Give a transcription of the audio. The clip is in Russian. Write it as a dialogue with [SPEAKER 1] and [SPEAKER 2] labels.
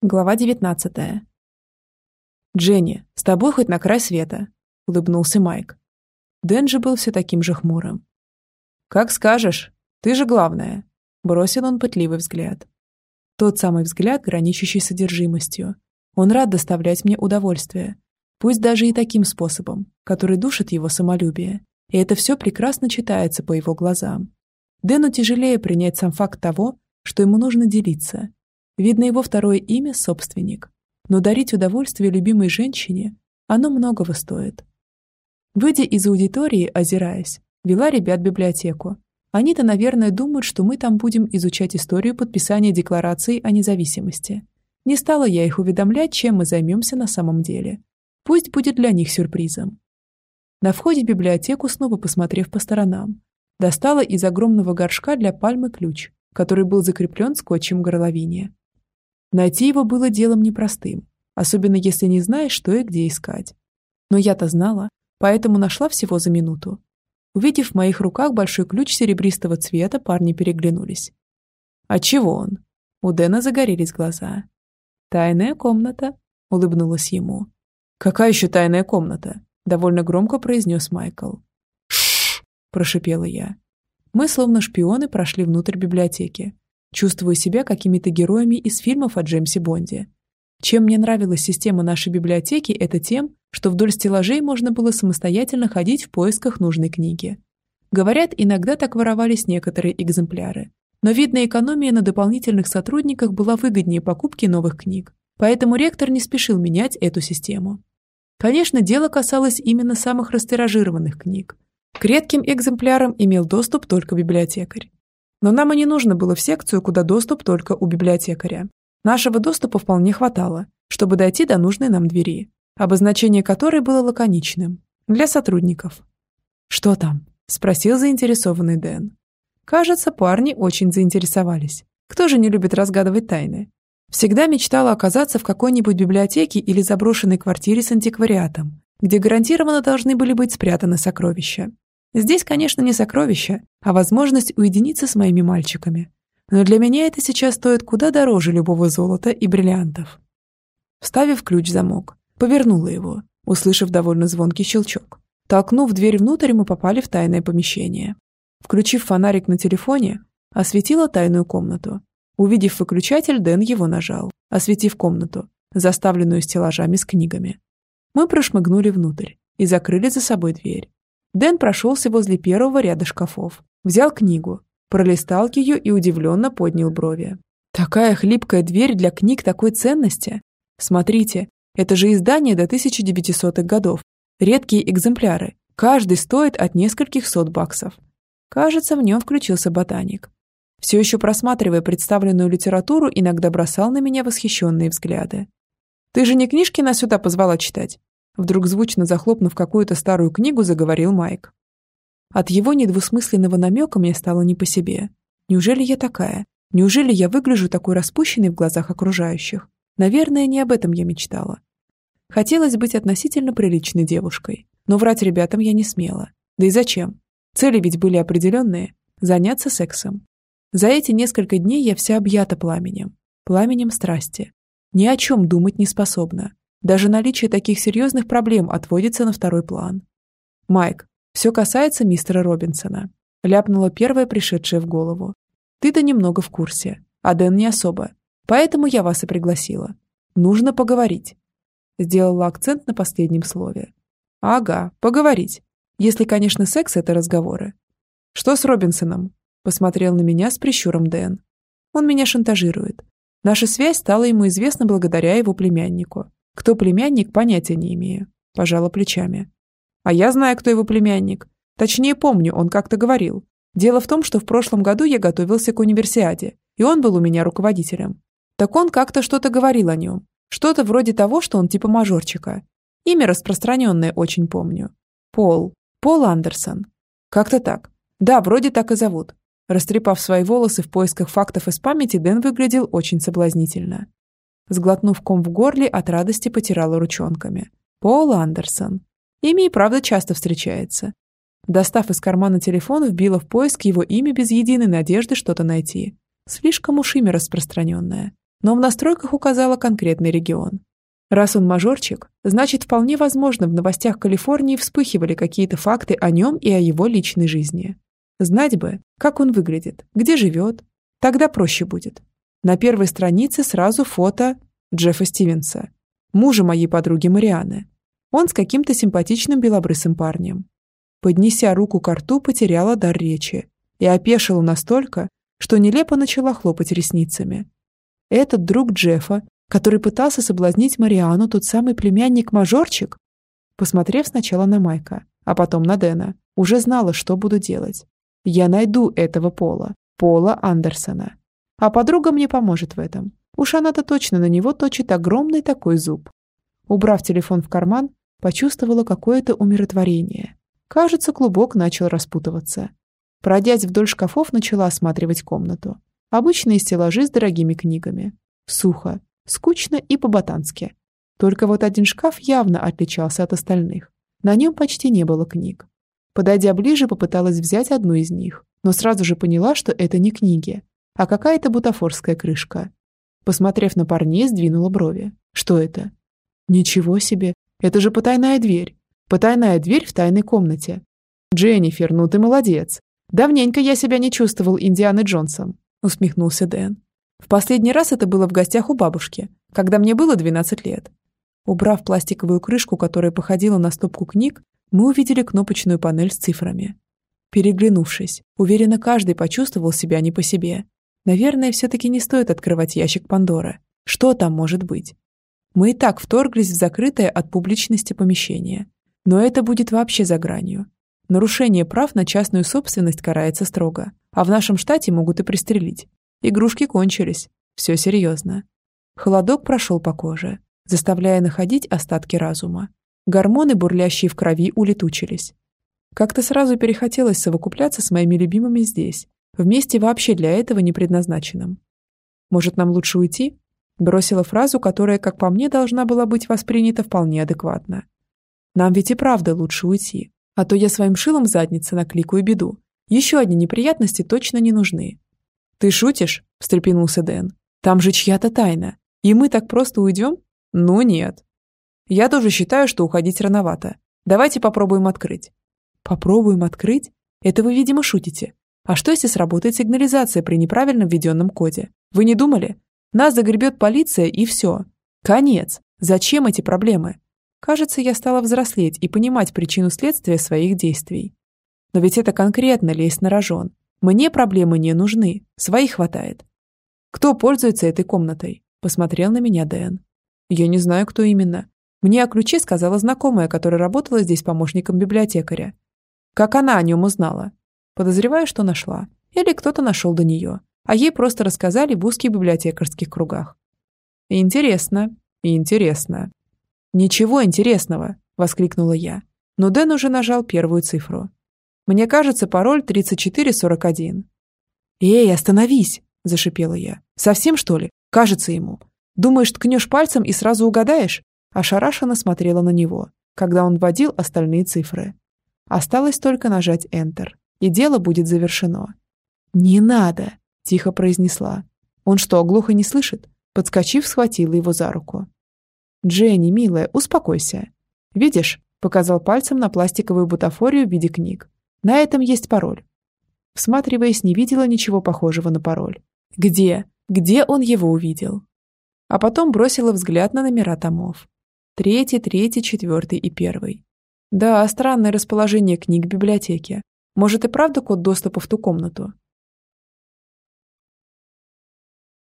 [SPEAKER 1] Глава 19. «Дженни, с тобой хоть на край света», — улыбнулся Майк. Дэн же был все таким же хмурым. «Как скажешь, ты же главная», — бросил он пытливый взгляд. Тот самый взгляд, граничащий содержимостью. Он рад доставлять мне удовольствие, пусть даже и таким способом, который душит его самолюбие. И это все прекрасно читается по его глазам. Дэну тяжелее принять сам факт того, что ему нужно делиться, Видно, его второе имя – собственник. Но дарить удовольствие любимой женщине оно многого стоит. Выйдя из аудитории, озираясь, вела ребят в библиотеку. Они-то, наверное, думают, что мы там будем изучать историю подписания декларации о независимости. Не стала я их уведомлять, чем мы займемся на самом деле. Пусть будет для них сюрпризом. На входе в библиотеку, снова посмотрев по сторонам, достала из огромного горшка для пальмы ключ, который был закреплен скотчем горловине. Найти его было делом непростым, особенно если не знаешь, что и где искать. Но я-то знала, поэтому нашла всего за минуту. Увидев в моих руках большой ключ серебристого цвета, парни переглянулись. «А чего он?» У Дэна загорелись глаза. «Тайная комната», — улыбнулась ему. «Какая еще тайная комната?» — довольно громко произнес Майкл. «Шш!» — прошипела я. Мы, словно шпионы, прошли внутрь библиотеки, Чувствую себя какими-то героями из фильмов о Джеймсе Бонде. Чем мне нравилась система нашей библиотеки, это тем, что вдоль стеллажей можно было самостоятельно ходить в поисках нужной книги. Говорят, иногда так воровались некоторые экземпляры. Но, видно, экономия на дополнительных сотрудниках была выгоднее покупки новых книг. Поэтому ректор не спешил менять эту систему. Конечно, дело касалось именно самых растиражированных книг. К редким экземплярам имел доступ только библиотекарь. Но нам и не нужно было в секцию, куда доступ только у библиотекаря. Нашего доступа вполне хватало, чтобы дойти до нужной нам двери, обозначение которой было лаконичным – для сотрудников. «Что там?» – спросил заинтересованный Дэн. Кажется, парни очень заинтересовались. Кто же не любит разгадывать тайны? Всегда мечтала оказаться в какой-нибудь библиотеке или заброшенной квартире с антиквариатом, где гарантированно должны были быть спрятаны сокровища. Здесь, конечно, не сокровища, а возможность уединиться с моими мальчиками. Но для меня это сейчас стоит куда дороже любого золота и бриллиантов. Вставив ключ в замок, повернула его, услышав довольно звонкий щелчок. Толкнув дверь внутрь, мы попали в тайное помещение. Включив фонарик на телефоне, осветила тайную комнату. Увидев выключатель, Дэн его нажал, осветив комнату, заставленную стеллажами с книгами. Мы прошмыгнули внутрь и закрыли за собой дверь. Дэн прошелся возле первого ряда шкафов, взял книгу, пролистал ее и удивленно поднял брови. Такая хлипкая дверь для книг такой ценности. Смотрите, это же издание до 1900-х годов. Редкие экземпляры. Каждый стоит от нескольких сот баксов. Кажется, в нем включился ботаник. Все еще просматривая представленную литературу, иногда бросал на меня восхищенные взгляды. «Ты же не книжки нас сюда позвала читать?» Вдруг звучно захлопнув какую-то старую книгу, заговорил Майк. От его недвусмысленного намека мне стало не по себе. Неужели я такая? Неужели я выгляжу такой распущенной в глазах окружающих? Наверное, не об этом я мечтала. Хотелось быть относительно приличной девушкой, но врать ребятам я не смела. Да и зачем? Цели ведь были определенные – заняться сексом. За эти несколько дней я вся объята пламенем. Пламенем страсти. Ни о чем думать не способна. Даже наличие таких серьезных проблем отводится на второй план. «Майк, все касается мистера Робинсона», — ляпнула первая пришедшая в голову. «Ты-то немного в курсе, а Дэн не особо. Поэтому я вас и пригласила. Нужно поговорить». Сделала акцент на последнем слове. «Ага, поговорить. Если, конечно, секс — это разговоры». «Что с Робинсоном?» — посмотрел на меня с прищуром Дэн. «Он меня шантажирует. Наша связь стала ему известна благодаря его племяннику. Кто племянник, понятия не имею. Пожала плечами. А я знаю, кто его племянник. Точнее, помню, он как-то говорил. Дело в том, что в прошлом году я готовился к универсиаде, и он был у меня руководителем. Так он как-то что-то говорил о нем. Что-то вроде того, что он типа мажорчика. Имя распространенное очень помню. Пол. Пол Андерсон. Как-то так. Да, вроде так и зовут. Растрепав свои волосы в поисках фактов из памяти, Дэн выглядел очень соблазнительно. Сглотнув ком в горле, от радости потирала ручонками. Пол Андерсон. Имя и правда часто встречается. Достав из кармана телефон, вбила в поиск его имя без единой надежды что-то найти. Слишком уж имя распространенное. но в настройках указала конкретный регион. Раз он мажорчик, значит, вполне возможно, в новостях Калифорнии вспыхивали какие-то факты о нем и о его личной жизни. Знать бы, как он выглядит, где живет. Тогда проще будет. На первой странице сразу фото Джеффа Стивенса, мужа моей подруги Марианы. Он с каким-то симпатичным белобрысым парнем. Поднеся руку к рту, потеряла дар речи и опешила настолько, что нелепо начала хлопать ресницами. Этот друг Джеффа, который пытался соблазнить Мариану, тот самый племянник-мажорчик? Посмотрев сначала на Майка, а потом на Дэна, уже знала, что буду делать. Я найду этого Пола, Пола Андерсона. А подруга мне поможет в этом. Уж она-то точно на него точит огромный такой зуб. Убрав телефон в карман, почувствовала какое-то умиротворение. Кажется, клубок начал распутываться. Пройдясь вдоль шкафов, начала осматривать комнату. Обычные стеллажи с дорогими книгами. Сухо, скучно и по-ботански. Только вот один шкаф явно отличался от остальных. На нем почти не было книг. Подойдя ближе, попыталась взять одну из них, но сразу же поняла, что это не книги, а какая-то бутафорская крышка. Посмотрев на парней, сдвинула брови. Что это? Ничего себе, это же потайная дверь. Потайная дверь в тайной комнате. Дженнифер, ну ты молодец. Давненько я себя не чувствовал Индианой Джонсом, усмехнулся Дэн. В последний раз это было в гостях у бабушки, когда мне было 12 лет. Убрав пластиковую крышку, которая походила на стопку книг, мы увидели кнопочную панель с цифрами. Переглянувшись, уверенно каждый почувствовал себя не по себе. Наверное, все-таки не стоит открывать ящик Пандоры. Что там может быть? Мы и так вторглись в закрытое от публичности помещение. Но это будет вообще за гранью. Нарушение прав на частную собственность карается строго, а в нашем штате могут и пристрелить. Игрушки кончились. Все серьезно. Холодок прошел по коже, заставляя находить остатки разума. Гормоны, бурлящие в крови, улетучились. Как-то сразу перехотелось совокупляться с моими любимыми здесь, вместе вообще для этого не предназначенным. Может, нам лучше уйти? Бросила фразу, которая, как по мне, должна была быть воспринята вполне адекватно. Нам ведь и правда лучше уйти, а то я своим шилом в заднице накликаю беду. Еще одни неприятности точно не нужны. «Ты шутишь?» – встрепенулся Дэн. «Там же чья-то тайна. И мы так просто уйдем? Ну нет». «Я тоже считаю, что уходить рановато. Давайте попробуем открыть». «Попробуем открыть? Это вы, видимо, шутите. А что, если сработает сигнализация при неправильно введенном коде? Вы не думали? Нас загребет полиция и все. Конец. Зачем эти проблемы? Кажется, я стала взрослеть и понимать причину следствия своих действий. Но ведь это конкретно лезть на рожон. Мне проблемы не нужны, своих хватает. Кто пользуется этой комнатой? Посмотрел на меня Дэн. Я не знаю, кто именно. Мне о ключе сказала знакомая, которая работала здесь помощником библиотекаря. Как она о нем узнала? Подозреваю, что нашла. Или кто-то нашел до нее а ей просто рассказали в узких библиотекарских кругах. «Интересно, интересно». «Ничего интересного!» – воскликнула я. Но Дэн уже нажал первую цифру. «Мне кажется, пароль 3441». «Эй, остановись!» – зашипела я. «Совсем, что ли? Кажется ему. Думаешь, ткнешь пальцем и сразу угадаешь?» Ошарашенно смотрела на него, когда он вводил остальные цифры. Осталось только нажать Enter, и дело будет завершено. «Не надо!» Тихо произнесла. Он что, глухо не слышит? Подскочив, схватила его за руку. «Дженни, милая, успокойся. Видишь?» Показал пальцем на пластиковую бутафорию в виде книг. «На этом есть пароль». Всматриваясь, не видела ничего похожего на пароль. Где? Где он его увидел? А потом бросила взгляд на номера томов. Третий, третий, четвертый и первый. Да, странное расположение книг в библиотеке. Может и правда код доступа в ту комнату?